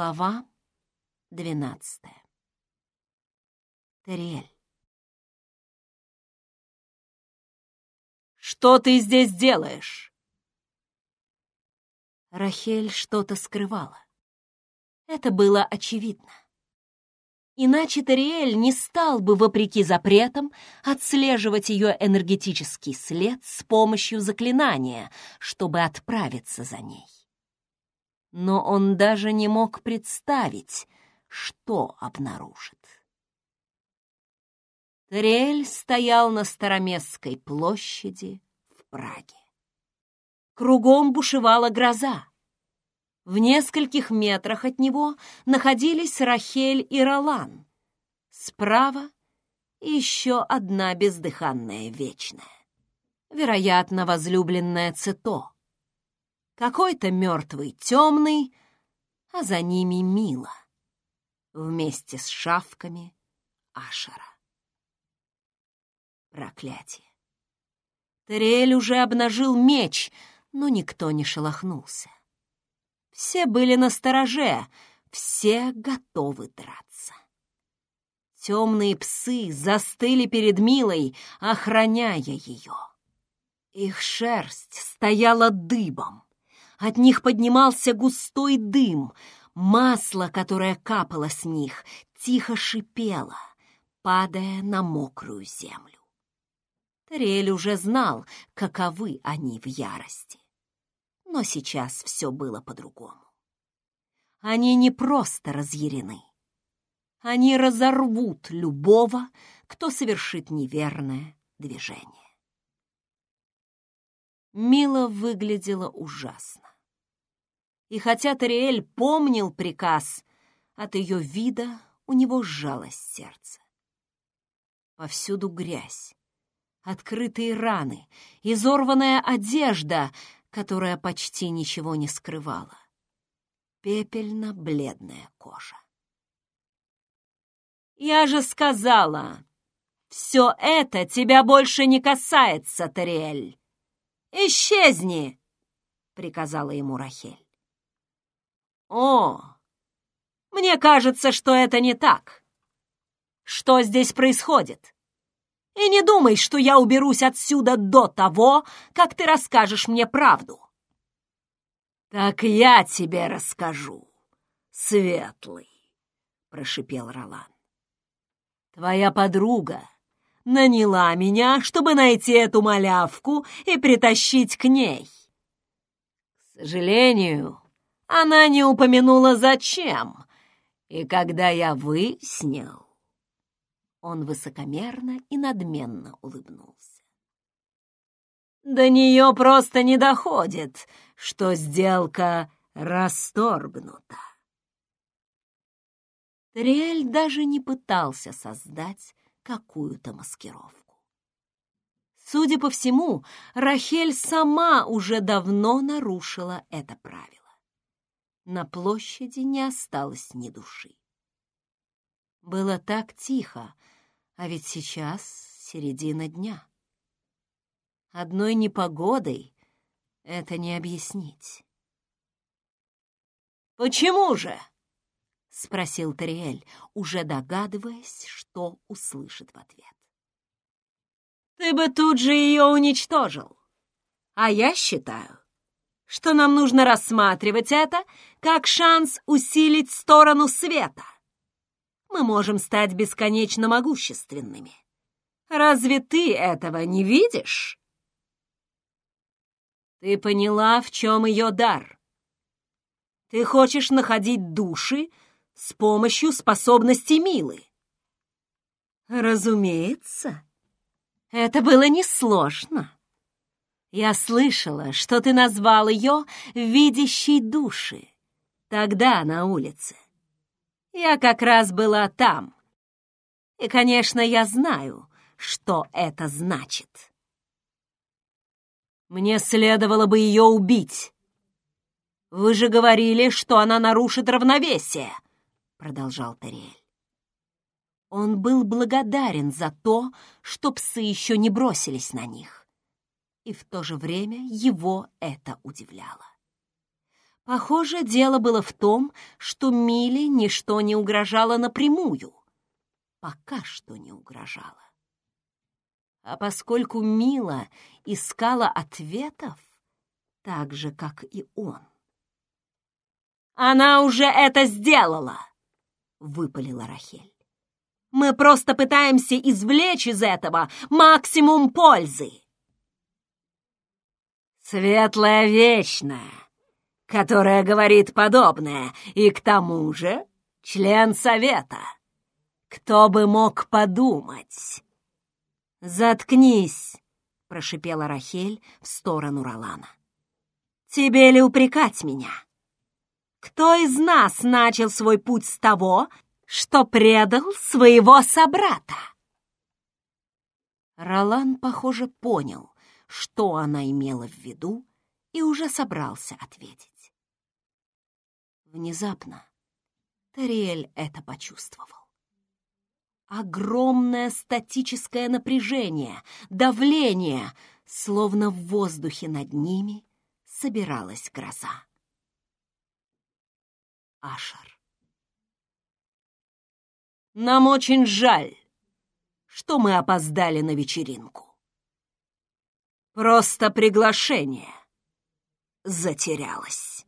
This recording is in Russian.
Глава двенадцатая. Терриэль. «Что ты здесь делаешь?» Рахель что-то скрывала. Это было очевидно. Иначе Тариэль не стал бы, вопреки запретам, отслеживать ее энергетический след с помощью заклинания, чтобы отправиться за ней. Но он даже не мог представить, что обнаружит. Тариэль стоял на Староместской площади в Праге. Кругом бушевала гроза. В нескольких метрах от него находились Рахель и Ролан. Справа еще одна бездыханная вечная. Вероятно, возлюбленная Цито. Какой-то мертвый темный, а за ними Мила. Вместе с шавками Ашера. Проклятие. Терриэль уже обнажил меч, но никто не шелохнулся. Все были на стороже, все готовы драться. Темные псы застыли перед Милой, охраняя ее. Их шерсть стояла дыбом. От них поднимался густой дым. Масло, которое капало с них, тихо шипело, падая на мокрую землю. Тариэль уже знал, каковы они в ярости. Но сейчас все было по-другому. Они не просто разъярены. Они разорвут любого, кто совершит неверное движение. Мила выглядела ужасно. И хотя Тариэль помнил приказ, от ее вида у него сжалось сердце. Повсюду грязь, открытые раны, изорванная одежда, которая почти ничего не скрывала. Пепельно-бледная кожа. «Я же сказала, все это тебя больше не касается, Тариэль. Исчезни!» — приказала ему Рахель. «О, мне кажется, что это не так. Что здесь происходит?» И не думай, что я уберусь отсюда до того, как ты расскажешь мне правду. Так я тебе расскажу, светлый, прошипел Ролан. Твоя подруга наняла меня, чтобы найти эту малявку и притащить к ней. К сожалению, она не упомянула зачем, и когда я выяснил, он высокомерно и надменно улыбнулся. До нее просто не доходит, что сделка расторгнута. Триэль даже не пытался создать какую-то маскировку. Судя по всему, Рахель сама уже давно нарушила это правило. На площади не осталось ни души. Было так тихо, а ведь сейчас середина дня. Одной непогодой это не объяснить. «Почему же?» — спросил Тариэль, уже догадываясь, что услышит в ответ. «Ты бы тут же ее уничтожил. А я считаю, что нам нужно рассматривать это как шанс усилить сторону света мы можем стать бесконечно могущественными. Разве ты этого не видишь? Ты поняла, в чем ее дар. Ты хочешь находить души с помощью способностей Милы. Разумеется, это было несложно. Я слышала, что ты назвал ее «видящей души» тогда на улице. Я как раз была там. И, конечно, я знаю, что это значит. Мне следовало бы ее убить. Вы же говорили, что она нарушит равновесие, продолжал Тариэль. Он был благодарен за то, что псы еще не бросились на них. И в то же время его это удивляло. Похоже, дело было в том, что Миле ничто не угрожало напрямую. Пока что не угрожало. А поскольку Мила искала ответов, так же, как и он. «Она уже это сделала!» — выпалила Рахель. «Мы просто пытаемся извлечь из этого максимум пользы!» «Светлая вечная!» которая говорит подобное, и к тому же член совета. Кто бы мог подумать? «Заткнись!» — прошипела Рахель в сторону Ролана. «Тебе ли упрекать меня? Кто из нас начал свой путь с того, что предал своего собрата?» Ролан, похоже, понял, что она имела в виду, и уже собрался ответить. Внезапно Тариэль это почувствовал. Огромное статическое напряжение, давление, словно в воздухе над ними собиралась гроза. Ашер. Нам очень жаль, что мы опоздали на вечеринку. Просто приглашение затерялось.